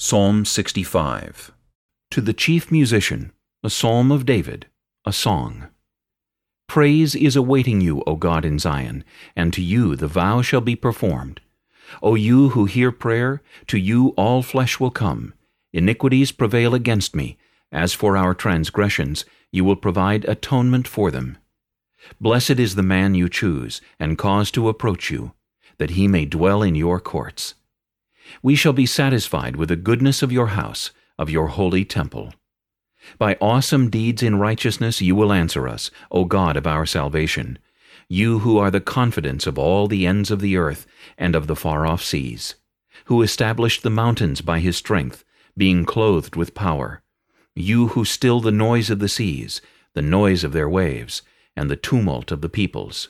Psalm 65 To the chief musician, a psalm of David, a song. Praise is awaiting you, O God in Zion, and to you the vow shall be performed. O you who hear prayer, to you all flesh will come. Iniquities prevail against me. As for our transgressions, you will provide atonement for them. Blessed is the man you choose, and cause to approach you, that he may dwell in your courts. We shall be satisfied with the goodness of your house, of your holy temple. By awesome deeds in righteousness you will answer us, O God of our salvation, you who are the confidence of all the ends of the earth and of the far-off seas, who established the mountains by his strength, being clothed with power, you who still the noise of the seas, the noise of their waves, and the tumult of the peoples.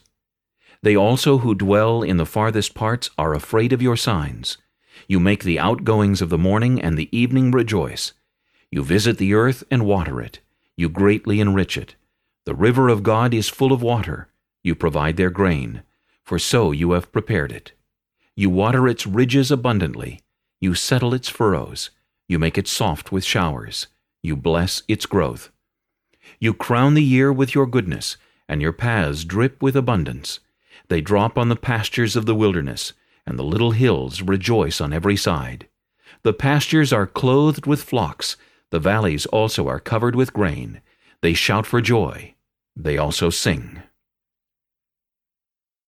They also who dwell in the farthest parts are afraid of your signs. You make the outgoings of the morning and the evening rejoice. You visit the earth and water it. You greatly enrich it. The river of God is full of water. You provide their grain, for so you have prepared it. You water its ridges abundantly. You settle its furrows. You make it soft with showers. You bless its growth. You crown the year with your goodness, and your paths drip with abundance. They drop on the pastures of the wilderness and the little hills rejoice on every side. The pastures are clothed with flocks, the valleys also are covered with grain. They shout for joy. They also sing.